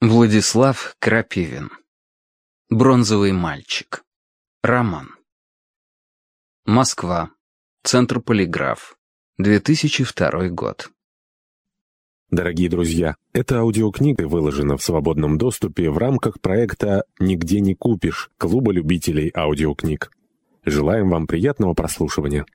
Владислав Крапивин. Бронзовый мальчик. Роман. Москва. Центр Полиграф. 2002 год. Дорогие друзья, эта аудиокнига выложена в свободном доступе в рамках проекта «Нигде не купишь» Клуба любителей аудиокниг. Желаем вам приятного прослушивания.